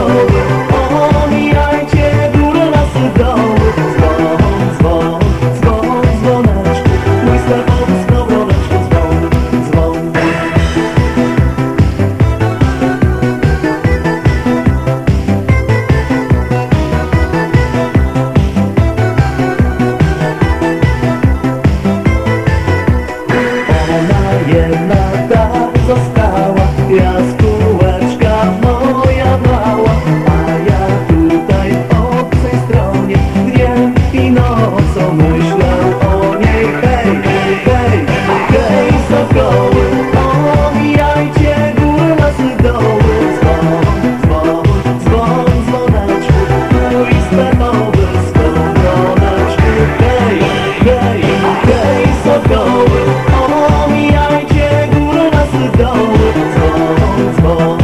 Oh. Oh, oh, oh.